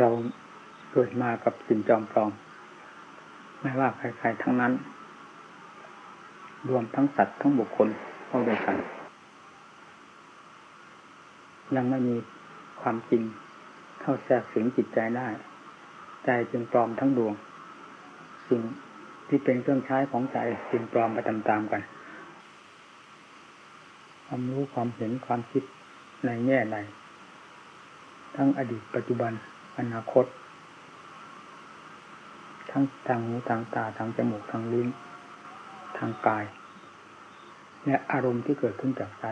เราเกิดมากับสิ่งจอมปลอม ไม่ว่าใครๆทั้งนั้น รวมทั้งสัตว์ทั้งบุคคลเข้าด้วยกัน ยังไม่มีความจริงเข้าแทรกสิงจิตใจได้ ใจจึงปลอมทั้งดวง สิ่งที่เป็นเครื่องใช้ของใจจึงปลอมไปตามๆกัน ความรู้ความเห็นความคิดในแง่ใดทั้งอดีตปัจจุบัน อนาคต ทั้งทางหูทางตาทางจมูกทางลิ้น ทางกาย และอารมณ์ที่เกิดขึ้นจากใจ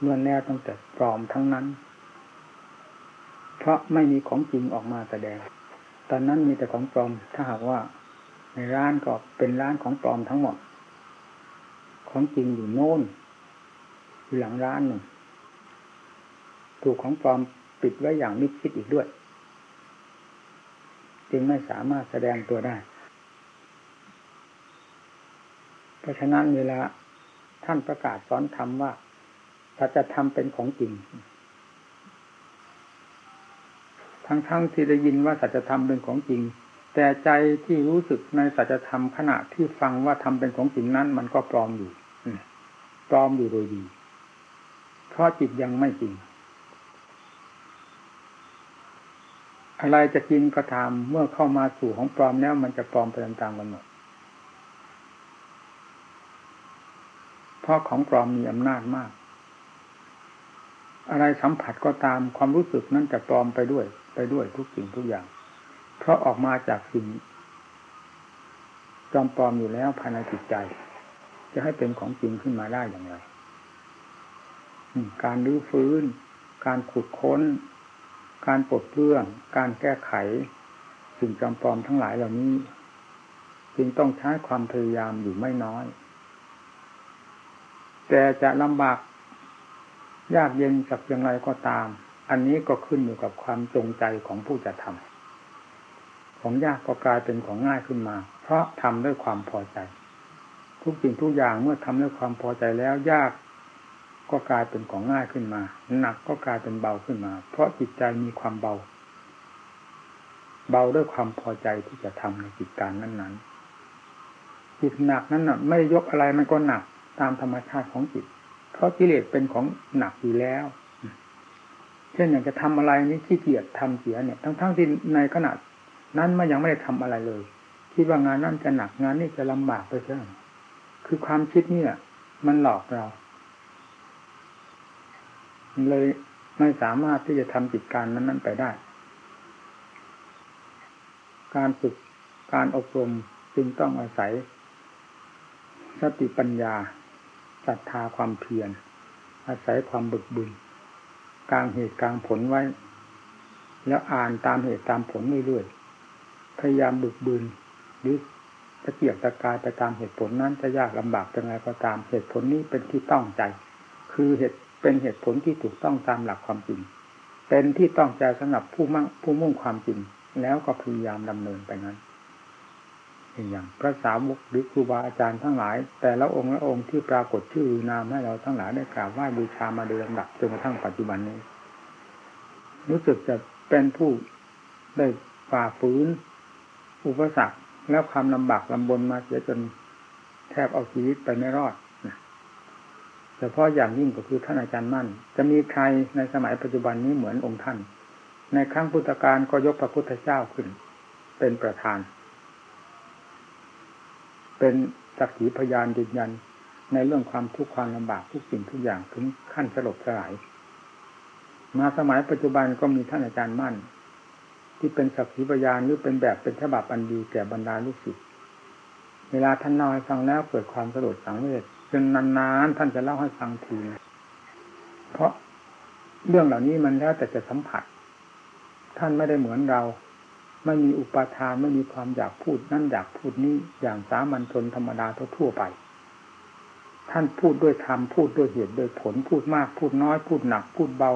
เมื่อแน่ตั้งแต่ปลอมทั้งนั้น เพราะไม่มีของจริงออกมาแสดง ตอนนั้นมีแต่ของปลอมถ้าหากว่า ในร้านก็เป็นร้านของปลอมทั้งหมด ของจริงอยู่โน่นอยู่หลังร้านหนึ่งถูกของปลอมปิดไว้อย่างมิดชิดอีกด้วย จึงไม่สามารถแสดงตัวได้ เพราะฉะนั้นเวลาท่านประกาศสอนธรรมว่าสัจธรรมเป็นของจริง ทั้งๆทที่ได้ยินว่าสัจธรรมเป็นของจริง แต่ใจที่รู้สึกในสัจธรรมขณะที่ฟังว่าทำเป็นของจริงนั้น มันก็ปลอมอยู่ปลอมอยู่โดยดี เพราะจิตยังไม่จริง อะไรจะจริงก็ตามเมื่อเข้ามาสู่ของปลอมแล้วมันจะปลอมไปตามๆกันหมดเพราะของปลอมมีอำนาจมาก อะไรสัมผัสก็ตามความรู้สึกนั้นจะปลอมไปด้วย ไปด้วยทุกสิ่งทุกอย่าง เพราะออกมาจากสิ่งจอมปลอมอยู่แล้วภายในจิตใจ จะให้เป็นของจริงขึ้นมาได้อย่างไรการรื้อฟื้น การขุดค้น การปลดเปลื้อง การแก้ไข สิ่งจำปลอมทั้งหลายเหล่านี้ จึงต้องใช้ความพยายามอยู่ไม่น้อย แต่จะลำบากยากเย็นสักอย่างไรก็ตาม อันนี้ก็ขึ้นอยู่กับความจงใจของผู้จะทำของยากก็กลายเป็นของง่ายขึ้นมา เพราะทำด้วยความพอใจ ทุกสิ่งทุกอย่างเมื่อทำด้วยความพอใจแล้วยาก ก็กลายเป็นของง่ายขึ้นมา หนักก็กลายเป็นเบาขึ้นมา เพราะจิตใจมีความเบา เบาด้วยความพอใจที่จะทำในจิตการนั้นๆจิตหนักนั้นน่ะ ไม่ยกอะไรมันก็หนักตามธรรมชาติของจิต เพราะกิเลสเป็นของหนักอยู่แล้ว เช่นอย่างจะทำอะไรนี่ขี้เกียจทำเสียเนี่ย ทั้งๆที่ในขณะนั้นมันยังไม่ได้ทำอะไรเลย คิดว่างานนั้นจะหนักงานนี้จะลำบากไปเช่นคือความคิดนี่แหละมันหลอกเรา เลยไม่สามารถที่จะทำจิตการนั้นๆไปได้ การฝึกการอบรมจึงต้องอาศัย สติปัญญาศรัทธาความเพียรอาศัยความบึกบึนกลางเหตุกลางผลไว้ แล้วอ่านตามเหตุตามผลเรื่อยๆพยายามบึกบึนหรือตะเกียกตะกายไปตามเหตุผลนั้นจะยากลำบากเป็นไงก็ตามเหตุผลนี้เป็นที่ต้องใจ คือเหตุ เป็นเหตุผลที่ถูกต้องตามหลักความจริง เป็นที่ต้องใจสำหรับผู้มั่งผู้มุ่งความจริง แล้วก็พยายามดำเนินไปนั้นอย่างพระสาวกหรือครูบาอาจารย์ทั้งหลาย แต่ละองค์ละองค์ที่ปรากฏชื่อนามให้เราทั้งหลายได้กราบไหว้บูชามาโดยลำดับจนกระทั่งปัจจุบันนี้ รู้สึกจะเป็นผู้ได้ฝ่าฝืน อุปสรรคแล้วความลำบากลำบนมาเสียจนแทบเอาชีวิตไปไม่รอด เฉพาะอย่างยิ่งก็คือท่านอาจารย์มั่น จะมีใครในสมัยปัจจุบันนี้เหมือนองค์ท่าน ในครั้งพุทธกาลก็ยกพระพุทธเจ้าขึ้น เป็นประธาน เป็นสักขีพยานยืนยัน ในเรื่องความทุกข์ความลำบากทุกสิ่งทุกอย่างถึงขั้นสลบสลาย มาสมัยปัจจุบันก็มีท่านอาจารย์มั่น ที่เป็นสักขีพยานหรือเป็นแบบเป็นฉบับอันดีแก่บรรดาลูกศิษย์เวลาท่านน้อยฟังแล้วเกิดความสลดสังเวช จนนานๆท่านจะเล่าให้ฟังทีเพราะเรื่องเหล่านี้มันแล้วแต่จะสัมผัส ท่านไม่ได้เหมือนเรา ไม่มีอุปทานไม่มีความอยากพูดนั่นอยากพูดนี้อย่างสามัญชนธรรมดาทั่วไป ท่านพูดด้วยธรรมพูดด้วยเหตุโดยผลพูดมากพูดน้อยพูดหนักพูดเบา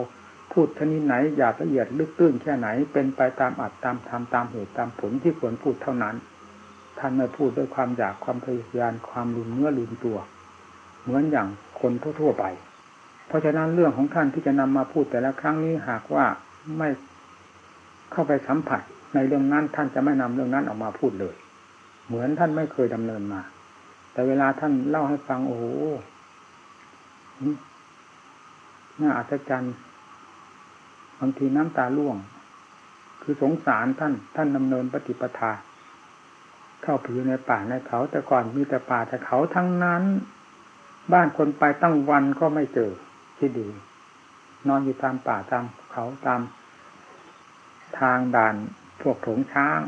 พูดชนิดไหนอยากละเอียดลึกตื้นแค่ไหน เป็นไปตามอัดตามธรรมตามเหตุตามผลที่ควรพูดเท่านั้น ท่านไม่พูดด้วยความอยากความพยายามความลืมเนื้อลืมตัว เหมือนอย่างคนทั่วๆไป เพราะฉะนั้นเรื่องของท่านที่จะนำมาพูดแต่ละครั้งนี้หากว่าไม่เข้าไปสัมผัสในเรื่องนั้นท่านจะไม่นำเรื่องนั้นออกมาพูดเลย เหมือนท่านไม่เคยดำเนินมา แต่เวลาท่านเล่าให้ฟังโอ้โหน่าอัศจรรย์บางทีน้ำตาล่วง คือสงสารท่าน ท่านดำเนินปฏิปทา เข้าไปอยู่ในป่าในเขาแต่ก่อนมีแต่ป่าแต่เขาทั้งนั้น บ้านคนไปตั้งวันก็ไม่เจอที่ดี นอนอยู่ตามป่าตามเขาตาม ทางด่านพวกโถงช้าง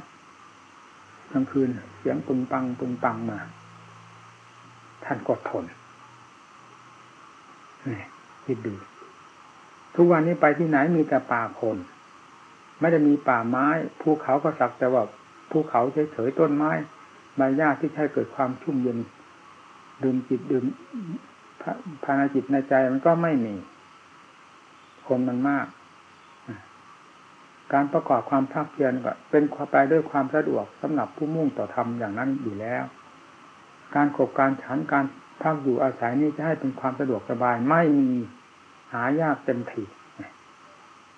กลางคืนเสียงปึงปังปึงปังมา ท่านกดทนนี่คิดดู ทุกวันนี้ไปที่ไหนมีแต่ป่าคน ไม่ได้มีป่าไม้ภูเขาก็สักแต่ว่าภูเขาเฉยๆต้นไม้ใบหญ้าที่ใช้เกิดความชุ่มเย็น ดื่มจิตดื่มภายในจิตในใจมันก็ไม่มี คนมันมาก การประกอบความภาคเพียรก็ เป็นไปด้วยความสะดวกสำหรับผู้มุ่งต่อธรรมอย่างนั้นอยู่แล้ว การขบการฉันการพักอยู่อาศัยนี้จะให้เป็นความสะดวกสบายไม่มีหายากเต็มที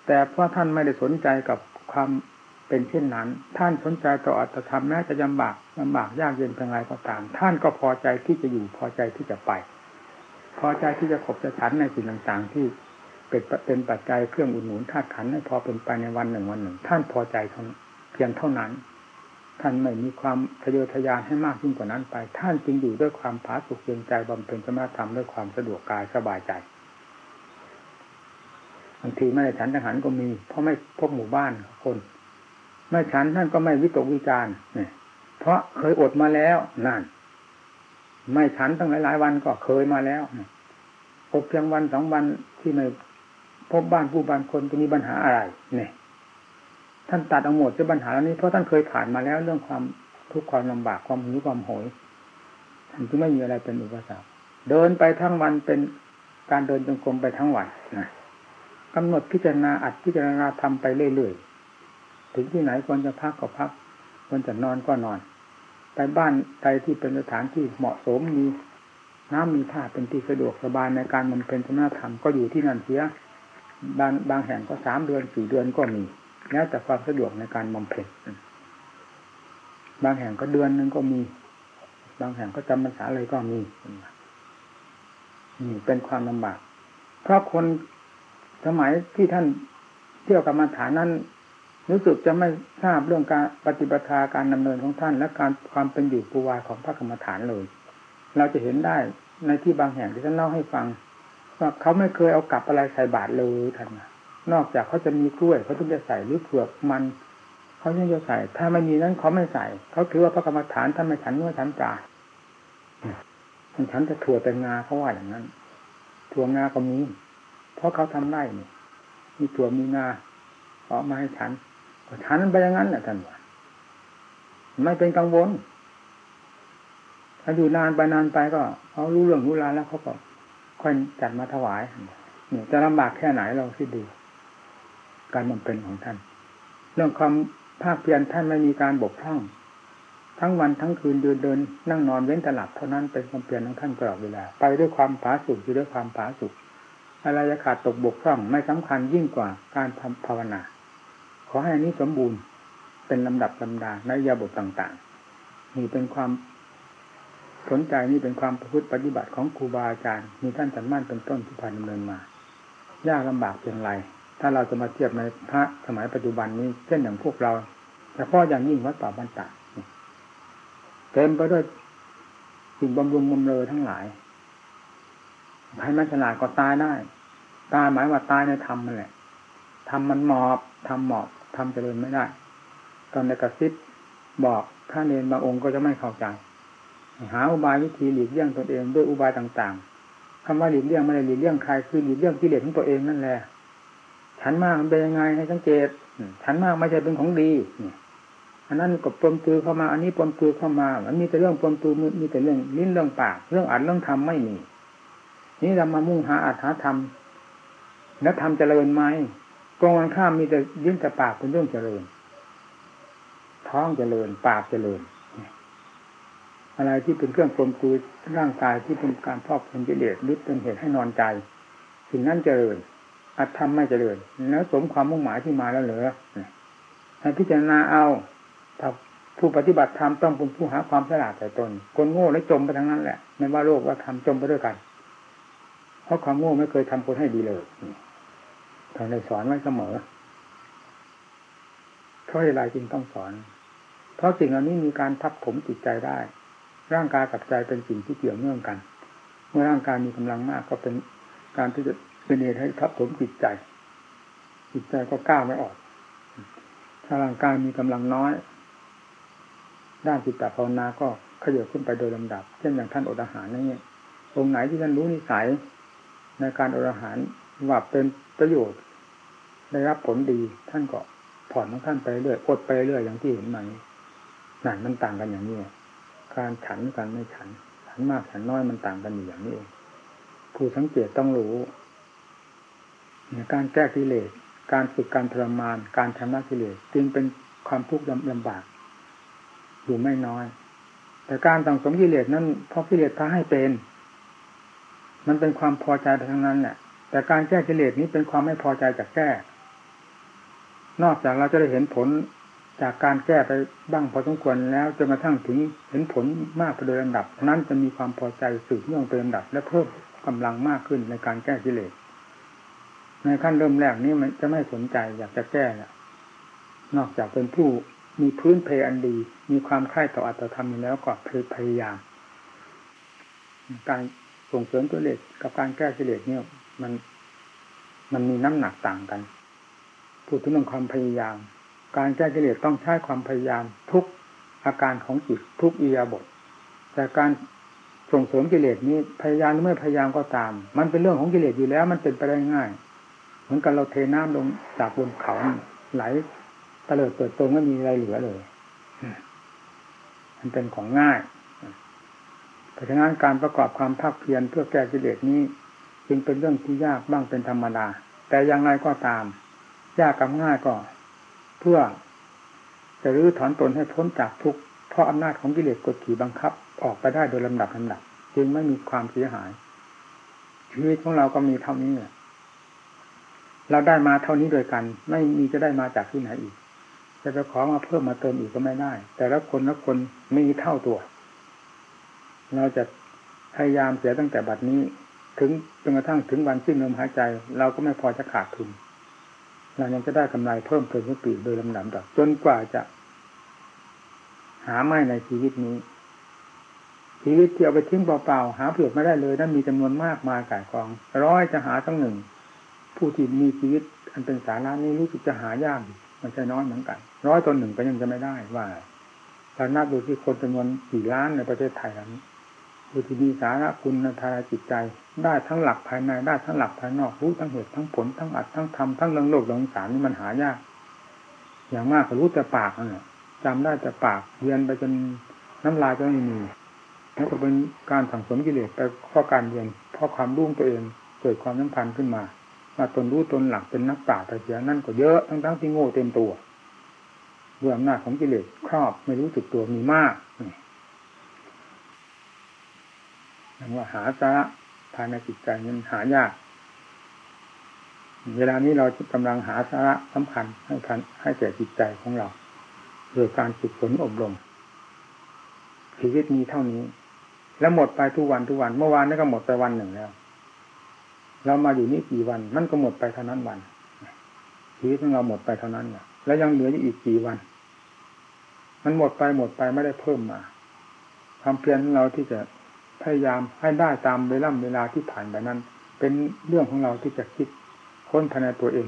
แต่เพราะท่านไม่ได้สนใจกับความ เป็นเช่นนั้น ท่านสนใจต่ออัตธรรมแม้จะลำบากลำบากยากเย็นเพียงไรก็ตาม ท่านก็พอใจที่จะอยู่พอใจที่จะไป พอใจที่จะขบจะฉันในสิ่งต่างๆ ที่เป็นเป็นปัจจัยเครื่องอุดหนุนธาตุขันให้พอเป็นไปในวันหนึ่งวันหนึ่ง ท่านพอใจเพียงเท่านั้น ท่านไม่มีความทะเยอทะยานให้มากยิ่งกว่านั้นไป ท่านจึงอยู่ด้วยความผาสุกเพียงใจบำเพ็ญสมาธรรมด้วยความสะดวกกายสบายใจบางทีไม่ได้ฉันทหารก็มี เพราะไม่พบหมู่บ้านคน ไม่ฉันท่านก็ไม่วิตกวิจารณ์เนี่ยเพราะเคยอดมาแล้วนั่น ไม่ฉันตั้งหลายๆวันก็เคยมาแล้วอดเพียงวันสองวันที่ไม่พบบ้านผู้บ้านคนจะมีปัญหาอะไรเนี่ยท่านตัดเอาหมดจะปัญหาแล้วนี้เพราะท่านเคยผ่านมาแล้วเรื่องความทุกข์ความลำบากความหิวความโหยท่านจึงไม่มีอะไรเป็นอุปสรรคเดินไปทั้งวันเป็นการเดินจงกรมไปทั้งวันนะกำหนดพิจารณาอัดพิจารณาทำไปเรื่อยๆ ถึงที่ไหนควรจะพักก็พักควรจะนอนก็นอน ไปบ้านใดที่เป็นสถานที่เหมาะสมมีน้ำมีท่าเป็นที่สะดวกสบายในการมันเป็นธรรมธรรมก็อยู่ที่นั่นเสียบางบางแห่งก็สามเดือนสี่เดือนก็มี แล้วแต่ความสะดวกในการบำเพ็ญบางแห่งก็เดือนนึงก็มี บางแห่งก็จำพรรษาเลยก็มีนี่เป็นความลำบาก เพราะคนสมัยที่ท่านเที่ยวกรรมฐานนั้น รู้สึกจะไม่ทราบเรื่องการปฏิบัติการดำเนินของท่าน และการความเป็นอยู่ปูวาของพระกรรมฐานเลย เราจะเห็นได้ในที่บางแห่งที่ท่านเล่าให้ฟังว่าเขาไม่เคยเอากลับอะไรใส่บาตรเลยท่านนอกจากเขาจะมีกล้วยเขาต้องจะใส่หรือเผือกมันเขายังจะใส่ ถ้าไม่มีนั้นเขาไม่ใส่ เขาถือว่าพระกรรมฐานท่านไม่ฉันเนื้อฉันปลาฉันจะถั่วแต่งาเขาว่าอย่างนั้น ถั่วงาก็มีเพราะเขาทำได้นี่มีถั่วมีงาออกมาให้ฉัน ก็ฉันไปอย่างนั้นแหละท่านว่าไม่เป็นกังวล ถ้าอยู่นานไปนานไปก็เขารู้เรื่องรู้ราวแล้วเขาก็ค่อยจัดมาถวายเนี่ยจะลำบากแค่ไหนเราคิดดู การบำเพ็ญของท่าน เรื่องความภาคเพียรท่านไม่มีการบกพร่อง ทั้งวันทั้งคืนเดินเดินนั่งนอนเว้นตลับเท่านั้นเป็นความเพียรของท่านตลอดเวลา ไปด้วยความผาสุกอยู่ด้วยความผาสุกอะไรจะขาดตกบกพร่องไม่สำคัญยิ่งกว่าการภาวนา ขอให้อันนี้สมบูรณ์เป็นลำดับลำดาในยาบทต่างๆนี่เป็นความสนใจนี่เป็นความประพฤติปฏิบัติของครูบาอาจารย์มีท่านสันมั่นเป็นต้นที่ผ่านดำเนินมา ยากลำบากเพียงไรถ้าเราจะมาเทียบในพระสมัยปัจจุบันนี้ เช่นอย่างพวกเราเฉพาะอย่างยิ่งวัดป่าบันตะเต็มไปด้วยสิ่งบำรุงบำเรอทั้งหลายใครไม่ฉลาดก็ตายได้ ตายหมายว่าตายในธรรมมันแหละทำมันหมอบทำหมอบ ทำเจริญไม่ได้ ตอนในกระซิบบอกถ้าเนนบางองค์ก็จะไม่เข้าใจ หาอุบายวิธีหลีกเลี่ยงตนเองด้วยอุบายต่างๆคำว่าหลีกเลี่ยงไม่ได้หลีกเลี่ยงใครคือหลีกเลี่ยงกิเลสของตัวเองนั่นแหละฉันมากมันเป็นยังไงให้สังเกตฉันมากไม่ใช่เป็นของดีเนี่ยอันนั้นก็ปนปือเข้ามา อันนี้ปนปือเข้ามามันมีแต่เรื่องปนปือมีแต่เรื่องลิ้นเรื่องปาก เรื่องอัดเรื่องทำไม่มีนี่เรามามุ่งหาอัดหาทำแล้วทำเจริญไหม กองวันข้ามมีแต่ลิ้นแต่ปากเป็นเรื่องเจริญ ท้องเจริญ ปากเจริญ อะไรที่เป็นเครื่องปลมตูร่างกายที่เป็นการพอกเป็นกิเลสหรือเป็นเหตุให้นอนใจ สิ่งนั้นเจริญอัตธรรมไม่เจริญแล้วสมความมุ่งหมายที่มาแล้วเหรอพิจารณาเอาถ้าผู้ปฏิบัติธรรมต้องเป็นผู้หาความฉลาดแต่ตน คนโง่และจมไปทั้งนั้นแหละไม่ว่าโลกว่าธรรมจมไปด้วยกัน เพราะความโง่ไม่เคยทำคนให้ดีเลย ท่านได้สอนไว้เสมอ เพราะอะไรจึงต้องสอน เพราะสิ่งเหล่านี้มีการทับถมจิตใจได้ ร่างกายกับใจเป็นสิ่งที่เกี่ยวเนื่องกัน เมื่อร่างกายมีกำลังมากก็เป็นการที่จะเป็นเหตุให้ทับถมจิตใจ จิตใจก็ก้าวไม่ออก ถ้าร่างกายมีกำลังน้อย ด้านจิตตภาวนาก็ขยับขึ้นไปโดยลำดับ เช่นอย่างท่านอดอาหารนี่องค์ไหนที่ท่านรู้นิสัยในการอดอาหารว่าเป็น ประโยชน์ได้รับผลดีท่านก็ผ่อนของท่านไปเรื่อยอดไปเรื่อยอย่างที่เห็นมานี้นั่นมันต่างกันอย่างนี้การฉันกันไม่ฉัน ฉันมากฉันน้อยมันต่างกันอยู่อย่างนี้เองผู้สังเกตต้องรู้การแก้กิเลสการฝึกการทรมาน การชำระกิเลสจึงเป็นความทุกข์ลำบากอยู่ไม่น้อย แต่การต่างสมกิเลสนั้นเพราะกิเลสพาให้เป็น มันเป็นความพอใจไปทั้งนั้นแหละ แต่การแก้กิเลสนี้เป็นความไม่พอใจจากแก้ นอกจากเราจะได้เห็นผลจากการแก้ไปบ้างพอสมควรแล้วจนกระทั่งถึงเห็นผลมากไปโดยลำดับ นั้นจะมีความพอใจสืบเนื่องเป็นลำดับ และเพิ่มกำลังมากขึ้นในการแก้กิเลสในขั้นเริ่มแรกนี้มันจะไม่สนใจอยากจะแก้แหละนอกจากเป็นผู้มีพื้นเพอันดี มีความค่ายต่ออัตธรรมอยู่แล้วก็พยายาม การส่งเสริมกิเลสกับการแก้กิเลสเนี่ย มัน มันมีน้ำหนักต่างกัน พูดถึงเรื่องความพยายาม การแก้กิเลสต้องใช้ความพยายามทุกอาการของจิตทุกอียาบท แต่การส่งเสริมกิเลสนี้พยายามหรือไม่พยายามก็ตาม มันเป็นเรื่องของกิเลสอยู่แล้ว มันเป็นไปได้ง่าย เหมือนกันเราเทน้ำลงจากบนเขาไหลตะเลิดเปิดตรงไม่มีอะไรเหลือเลยมันเป็นของง่าย เพราะฉะนั้นการประกอบความภาคเพียรเพื่อแก้กิเลสนี้ จึงเป็นเรื่องที่ยากบ้างเป็นธรรมดา แต่อย่างไรก็ตาม ยากกับง่ายก็ เพื่อจะรื้อถอนตนให้พ้นจากทุกข์เพราะอำนาจของกิเลสกดขี่บังคับ ออกไปได้โดยลำดับลำดับจึงไม่มีความเสียหายชีวิตของเราก็มีเท่านี้เนี่ยเราได้มาเท่านี้โดยกัน ไม่มีจะได้มาจากที่ไหนอีกจะไปขอมาเพิ่มมาเติมอีกก็ไม่ได้ แต่ละคนละคนมีเท่าตัว เราจะพยายามเสียตั้งแต่บัดนี้ ถึงจนกระทั่งถึงวันสิ้นลมหายใจ เราก็ไม่พอจะขาดทุนเรายังจะได้กำไรเพิ่มเติมทุกปีโดยลำดับดับจนกว่าจะ หาไม่ในชีวิตนี้ ชีวิตที่เอาไปทิ้งเปล่าๆหาเผื่อไม่ได้เลยนั้นมีจำนวนมากมายกายกอง ร้อยจะหาตั้งหนึ่ง ผู้ที่มีชีวิต อันเป็นสาระนี้รู้สึกจะหายากมันใช่น้อยเหมือนกันร้อยตัวหนึ่งก็ยังจะไม่ได้ว่าถ้านับดูที่คนจำนวนกี่ล้านในประเทศไทยแล้วนี้ ผู้ที่มีสาระคุณทางจิตใจ ได้ทั้งหลักภายในได้ทั้งหลักภายนอกรู้ทั้งเหตุทั้งผลทั้งอัดทั้งทำทั้งเรื่องโลกเรื่องสารนี่มันหายาก อย่างมากก็รู้แต่ปากนั่นแหละจำได้แต่ปากเรียนไปจนน้ำลายก็ไม่มีแล้วก็เป็นการสั่งสมกิเลสไปข้อการเรียนเพราะความรุ่งตัวเองเกิดความสัมพันธ์ขึ้นมามาตนรู้ตนหลักเป็นนักปราชญ์แต่เสียนั่นก็เยอะทั้งทั้งที่โง่เต็มตัวด้วยอำนาจของกิเลสครอบไม่รู้สึกตัวมีมากอย่าง ว่าหาสาระภายในจิตใจนั้นหายาก เวลานี้เรากำลังหาสาระสำคัญให้พันให้แก่จิตใจของเราโดยการฝึกฝนอบรมชีวิตมีเท่านี้ แล้วหมดไปทุกวันทุกวัน เมื่อวานนี้ก็หมดไปวันหนึ่งแล้ว เรามาอยู่นี่กี่วัน มันก็หมดไปเท่านั้นวันชีวิตของเราหมดไปเท่านั้นแล้วยังเหลืออีกกี่วัน มันหมดไปหมดไปไม่ได้เพิ่มมาความเพียรของเราที่จะ พยายามให้ได้ตามเวลาเวลาที่ผ่านไปนั้น เป็นเรื่องของเราที่จะคิดค้นภายในตัวเอง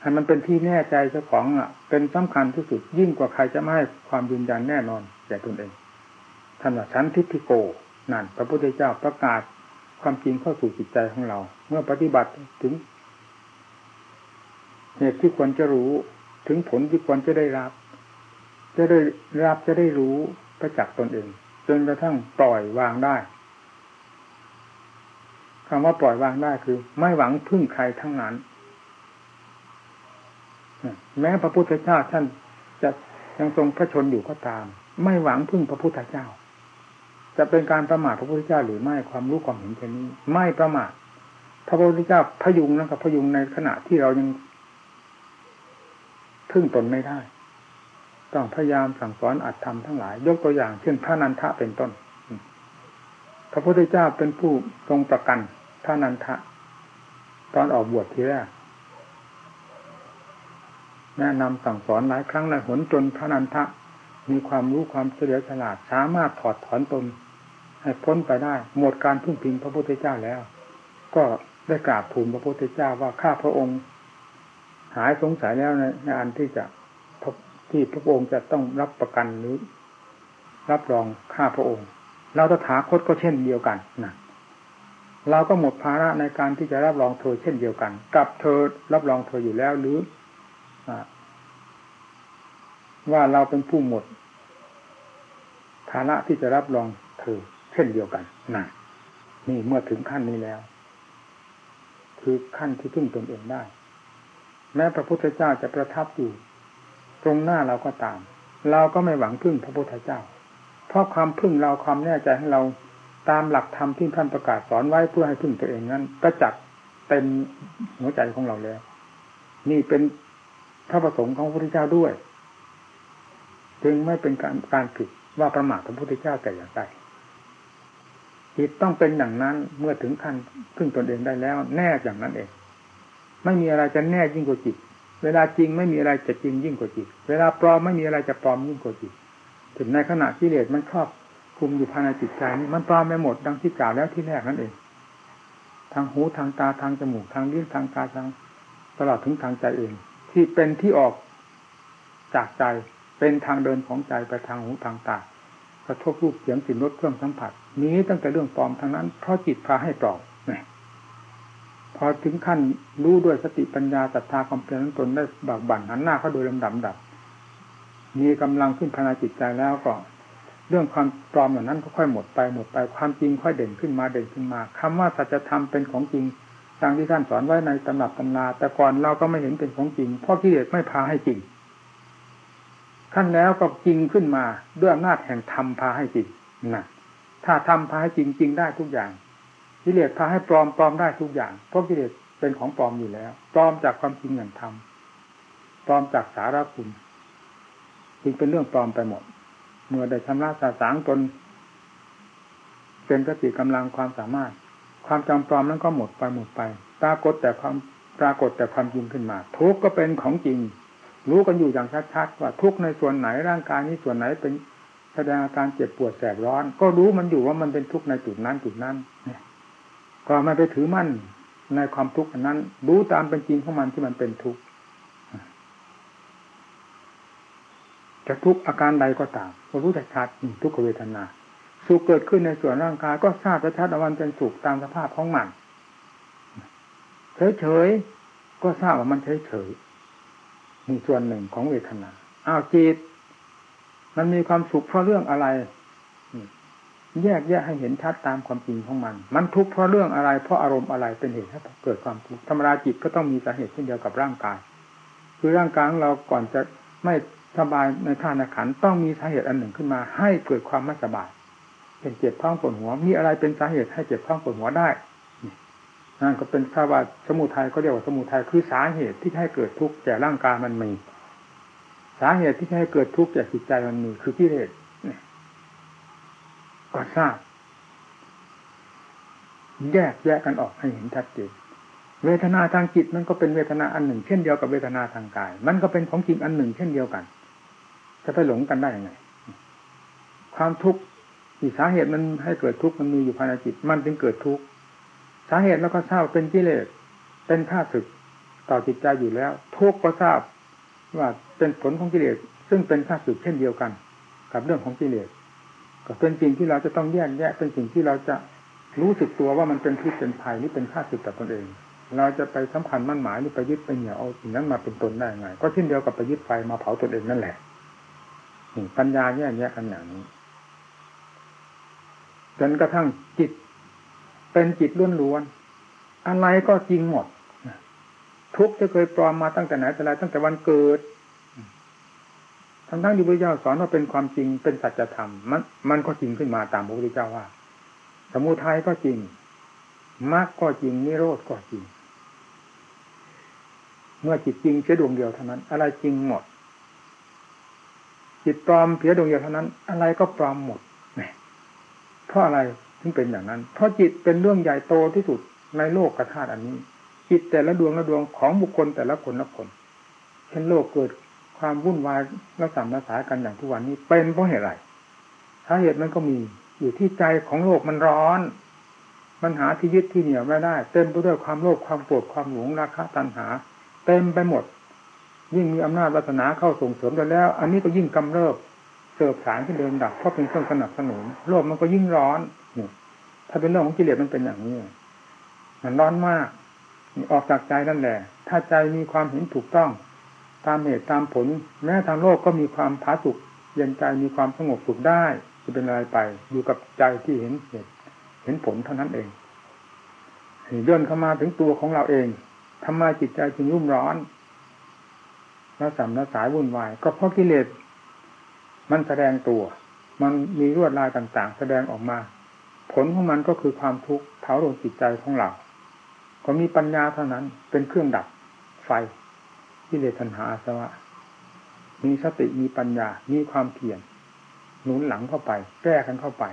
ให้มันเป็นที่แน่ใจเจ้าของอะ เป็นสำคัญที่สุดยิ่งกว่าใครจะไม่ให้ความยืนยันแน่นอนแก่ตนเองท่านว่าชั้นทิฏฐิโกนั่นพระพุทธเจ้าประกาศความจริงเข้าสู่จิตใจของเรา เมื่อปฏิบัติถึงเหตุที่ควรจะรู้ถึงผลที่ควรจะได้รับ จะได้รับจะได้รู้ประจักษ์ตนเอง จนกระทั่งปล่อยวางได้คำว่าปล่อยวางได้คือ ไม่หวังพึ่งใครทั้งนั้นแม้พระพุทธเจ้าท่านจะยังทรงพระชนอยู่ก็ตาม ไม่หวังพึ่งพระพุทธเจ้า จะเป็นการประมาทพระพุทธเจ้าหรือไม่ความรู้ความเห็นเช่นนี้ ไม่ประมาทพระพุทธเจ้าพยุงนะครับพยุงในขณะที่เรายังพพึ่งตนไม่ได้ ต้องพยายามสั่งสอนอัดทำทั้งหลาย ยกตัวอย่างเช่นพระนันทะเป็นต้น พระพุทธเจ้าเป็นผู้ทรงประกันพระนันทะ ตอนออกบวชทีแรกแนะนำสั่งสอนหลายครั้งหลายหนจนพระนันทะ มีความรู้ความเฉลียวฉลาด สามารถถอดถอนตน ให้พ้นไปได้ หมดการพึ่งพิงพระพุทธเจ้าแล้ว ก็ได้กราบทูลพระพุทธเจ้าว่าข้าพระองค์ หายสงสัยแล้วในในอันที่จะ ที่พระองค์จะต้องรับประกันหรือรับรองข้าพระองค์เราตถาคตก็เช่นเดียวกันนะเราก็หมดภาระในการที่จะรับรองเธอเช่นเดียวกัน กับเธอรับรองเธออยู่แล้วหรือว่าเราเป็นผู้หมด ภาระที่จะรับรองเธอเช่นเดียวกันนะนี่เมื่อถึงขั้นนี้แล้ว คือขั้นที่พึ่งตนเองได้ แม้พระพุทธเจ้าจะประทับอยู่ ตรงหน้าเราก็ตาม เราก็ไม่หวังพึ่งพระพุทธเจ้า เพราะความพึ่งเราความแน่ใจให้เราตามหลักธรรมที่ท่านประกาศสอนไว้เพื่อให้พึ่งตัวเองนั้นประจักษ์เต็มหัวใจของเราแล้ว นี่เป็นพระประสงค์ของพระพุทธเจ้าด้วย จึงไม่เป็นการการผิดว่าประมาทพระพุทธเจ้าแต่อย่างใดจิตต้องเป็นอย่างนั้นเมื่อถึงขั้นพึ่งตนเองได้แล้ว แน่อย่างนั้นเอง ไม่มีอะไรจะแน่ยิ่งกว่าจิต เวลาจริงไม่มีอะไรจะจริงยิ่งกว่าจิต เวลาปลอมไม่มีอะไรจะปลอมยิ่งกว่าจิต ถึงในขณะที่เลสมันครอบคุมอยู่ภายในจิตใจนี่มันปลอมไปหมดดังที่กล่าวแล้วที่แรกนั่นเอง ทางหูทางตาทางจมูกทางลิ้นทางกายทางตลอดถึงทางใจเอง ที่เป็นที่ออกจากใจเป็นทางเดินของใจไปทางหูทางตากระทบรูปเสียงกลิ่นรสเครื่องสัมผัส นี้ตั้งแต่เรื่องปลอมทางนั้นเพราะจิตพาให้ปลอม พอถึงขั้นรู้ด้วยสติปัญญาศรัทธาความเพียรตนได้บากบั่นหันหน้าเขาโดยลำดับดับ มีกำลังขึ้นภายในจิตใจแล้วก็ เรื่องความปลอมเหล่านั้นก็ค่อยหมดไปหมดไปความจริงค่อยเด่นขึ้นมาเด่นขึ้นมาคำว่าสัจธรรมเป็นของจริงดังที่ท่านสอนไว้ในตำรับตำนาแต่ก่อนเราก็ไม่เห็นเป็นของจริงเพราะกิเลสไม่พาให้จริงขั้นแล้วก็จริงขึ้นมาด้วยอำนาจแห่งธรรมพาให้จริงนะถ้าธรรมพาให้จริงจริงได้ทุกอย่าง กิเลสพาให้ปลอมปลอมได้ทุกอย่าง เพราะกิเลสเป็นของปลอมอยู่แล้ว ปลอมจากความจริงอย่างธรรมปลอมจากสาระคุณจึงเป็นเรื่องปลอมไปหมด เมื่อได้ชำระสาสางตนเป็นสติกำลังความสามารถ ความจำปลอมนั้นก็หมดไปหมดไป ปรากฏแต่ความปรากฏแต่ความจริงขึ้นมา ทุกก็เป็นของจริง รู้กันอยู่อย่างชัดๆว่าทุกในส่วนไหนร่างกายนี้ส่วนไหนเป็นแสดงอาการเจ็บปวดแสบร้อน ก็รู้มันอยู่ว่ามันเป็นทุกข์ในจุดนั้นจุดนั้นเนี่ย ก็ไม่ไปถือมั่นในความทุกข์อันนั้น รู้ตามเป็นจริงของมันที่มันเป็นทุกข์จะทุกข์อาการใดก็ตามก็รู้ชัดๆทุกขเวทนา สุขเกิดขึ้นในส่วนร่างกายก็ทราบชัดว่ามันเป็นสุขตามสภาพของมันเฉยๆก็ทราบว่ามันเฉยๆนี่ส่วนหนึ่งของเวทนาอ้าวจิตมันมีความสุขเพราะเรื่องอะไร แยกแยะให้เห็นชัดตามความจริงของมัน มันทุกข์เพราะเรื่องอะไร เพราะอารมณ์อะไรเป็นเหตุให้เกิดความทุกข์ธรรมดาจิตก็ต้องมีสาเหตุเช่นเดียวกับร่างกาย คือร่างกายของเราก่อนจะไม่สบายในท่านขันต้องมีสาเหตุอันหนึ่งขึ้นมา ให้เกิดความไม่สบายเป็นเจ็บท้องปวดหัว มีอะไรเป็นสาเหตุให้เจ็บท้องปวดหัวได้นั่นก็เป็นภาวะสมุทัยเขาเรียกว่าสมุทัยคือสาเหตุที่ให้เกิดทุกข์แก่ร่างกายมันมี สาเหตุที่ให้เกิดทุกข์แก่จิตใจมันมีคือกิเลส ก็ทราบ แยกแยกกันออกให้เห็นชัดเจนเวทนาทางจิตมันก็เป็นเวทนาอันหนึ่ง เช่นเดียวกับเวทนาทางกาย มันก็เป็นของจริงอันหนึ่ง เช่นเดียวกัน จะไปหลงกันได้ยังไง ความทุกข์ที่สาเหตุมันให้เกิดทุกข์มันมีอยู่ภายในจิต มันจึงเกิดทุกข์สาเหตุแล้วก็ทราบเป็นกิเลสเป็นข้าศึกต่อจิตใจอยู่แล้ว ทุกข์ก็ทราบว่าเป็นผลของกิเลสซึ่งเป็นข้าศึกเช่นเดียวกัน กับเรื่องของกิเลส ก็เป็นสิ่งที่เราจะต้องแยกแยะเป็นสิ่งที่เราจะรู้สึกตัวว่ามันเป็นพิษเป็นภัยนี่เป็นข้าศึกต่อตนเอง เราจะไปสำคัญมั่นหมายหรือไปยึดไปเหนี่ยวเอาสิ่งนั้นมาเป็นตนได้ไง ก็เช่นเดียวกับไปยึดไฟมาเผาตนเองนั่นแหละนี่ปัญญาแยกแยะกันอย่างนี้จนกระทั่งจิต เป็นจิตล้วนๆอะไรก็จริงหมดทุกจะเคยปลอมมาตั้งแต่ไหนแต่ไรตั้งแต่วันเกิด ทั้งทั้งที่พระเจ้าสอนว่าเป็นความจริงเป็นสัจธรรมมันมันก็จริงขึ้นมาตามพระพุทธเจ้าว่า สมุทัยก็จริงมรรคก็จริงนิโรธก็จริง เมื่อจิตจริงเพียดวงเดียวเท่านั้น อะไรจริงหมด จิตปลอมเพียดวงเดียวเท่านั้น อะไรก็ปลอมหมดเพราะอะไรถึงเป็นอย่างนั้น เพราะจิตเป็นเรื่องใหญ่โตที่สุดในโลกกระธาตุอันนี้ จิตแต่ละดวงละดวงของบุคคลแต่ละคนละคนเช่นโลกเกิด ความวุ่นวายและสัมนาสากันอย่างทุกวันนี้เป็นเพราะเหตุอะไรสาเหตุมันก็มีอยู่ที่ใจของโลกมันร้อน มันหาที่ยึดที่เหนี่ยวไม่ได้ เต็มไปด้วยความโลภความโกรธความหลงราคะตัณหา เต็มไปหมด ยิ่งมีอำนาจวาสนาเข้าส่งเสริมไปแล้ว อันนี้ก็ยิ่งกำเริบเสร์ฟสารที่เดินดับเพราะเป็นเครื่องสนับสนุนโลกมันก็ยิ่งร้อนนี่ถ้าเป็นเรื่องของกิเลสมันเป็นอย่างนี้มันร้อนมากออกจากใจนั่นแหละ ถ้าใจมีความเห็นถูกต้อง ตามเหตุตามผล แม้ทางโลกก็มีความผาสุกเย็นใจมีความสงบสุขได้จะเป็นอะไรไป อยู่กับใจที่เห็นเหตุเห็นผลเท่านั้นเองย่นเข้ามาถึงตัวของเราเองทำไมจิตใจจึงรุ่มร้อนแล้วสัมละสายวุ่นวาย ก็เพราะกิเลสมันแสดงตัว มันมีรวดลายต่าง ๆ แสดงออกมา ผลของมันก็คือความทุกข์เผาลนจิตใจของเรา ก็มีปัญญาเท่านั้นเป็นเครื่องดับไฟ กิเลสทันหาสวะ มีสติมีปัญญา มีความเพียรหนุนหลังเข้าไป แก้กันเข้าไป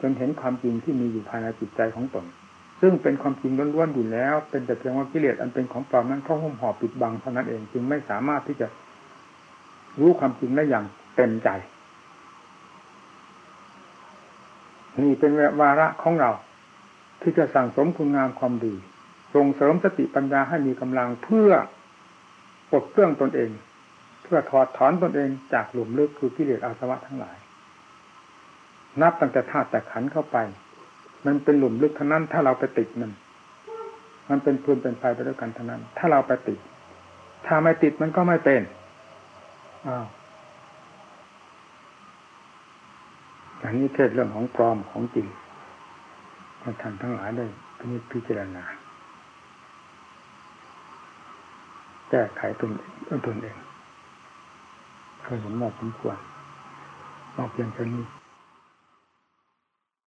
จนเห็นความจริงที่มีอยู่ภายในจิตใจของตน ซึ่งเป็นความจริงล้วนๆอยู่แล้ว เป็นแต่เพียงว่ากิเลสอันเป็นของปลอมนั้นเข้าห่มห่อปิดบังเท่านั้นเองจึงไม่สามารถที่จะรู้ความจริงได้อย่างเต็มใจนี่เป็นวาระของเรา ที่จะสั่งสมคุณงามความดี ส่งเสริมสติปัญญาให้มีกำลังเพื่อ ปลดเครื่องตนเอง เพื่อถอดถอนตนเองจากหลุมลึกคือกิเลสอาสวะทั้งหลาย นับตั้งแต่ธาตุแต่ขันเข้าไป มันเป็นหลุมลึกทั้งนั้น ถ้าเราไปติดมัน มันเป็นพื้นเป็นไฟไปด้วยกันทั้งนั้น ถ้าเราไปติด ถ้าไม่ติดมันก็ไม่เป็นอ้าวอันนี้เทศเรื่องของปลอมของจริงท่านทั้งหลายได้พิพิจารณา แก้ไขตนตนเองเคยเห็นว่าสมควรบอกเพียงแค่นี้